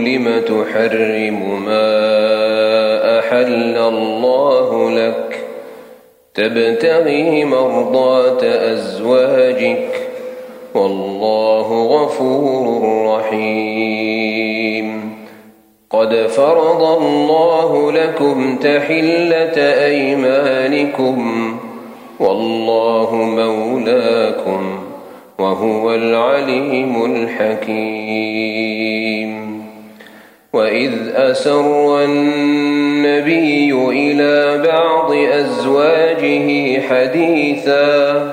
لم تحرم ما أحل الله لك. تبتغي مرضات أزواجك. والله غفور رحيم. قد فرض الله لكم تحلة أيمانكم. والله مولاكم وهو العليم الحكيم. وإذ أسر النبي إلى بعض أزواجه حديثا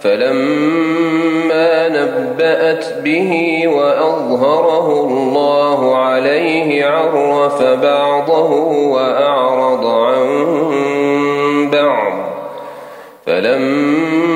فلما نبأت به وأظهره الله عليه عرف بعضه وأعرض عن بعض فلما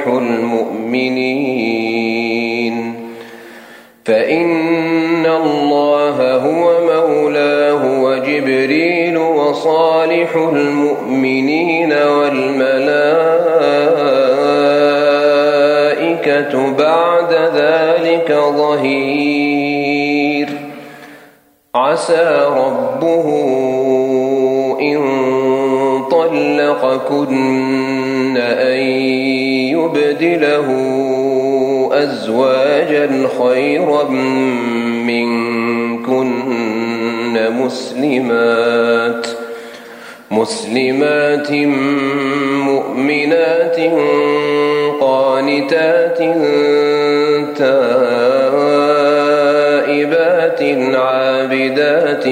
وصالح المؤمنين. فإن الله هو مولاه وجبريل وصالح المؤمنين والملائكة بعد ذلك ظهير. عسى ربه إن طلقكن أن يبدله أزواجا خيرا منكن مسلمات مسلمات مؤمنات قانتات تائبات عابدات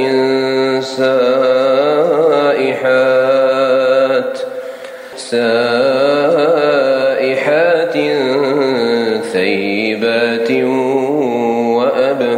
سائحات سائحات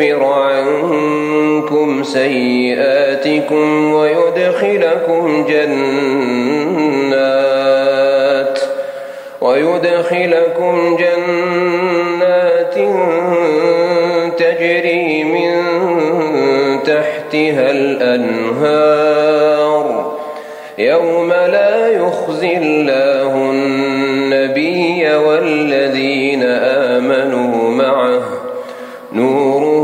يكفر عنكم سيئاتكم ويدخلكم جنات ويدخلكم جنات تجري من تحتها الأنهار. يوم لا يخزي الله النبي والذين آمنوا معه. نورهم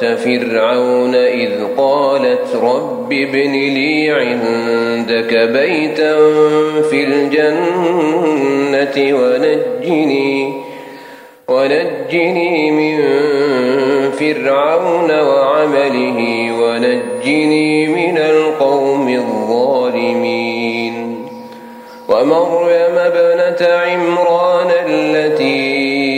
فرعون إذ قالت رب ابن لي عندك بيتا في الجنة ونجني ونجني من فرعون وعمله ونجني من القوم الظالمين ومريم ابنة عمران التي